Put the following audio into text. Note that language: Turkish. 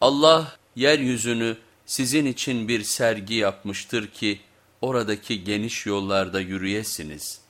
Allah yeryüzünü sizin için bir sergi yapmıştır ki oradaki geniş yollarda yürüyesiniz.''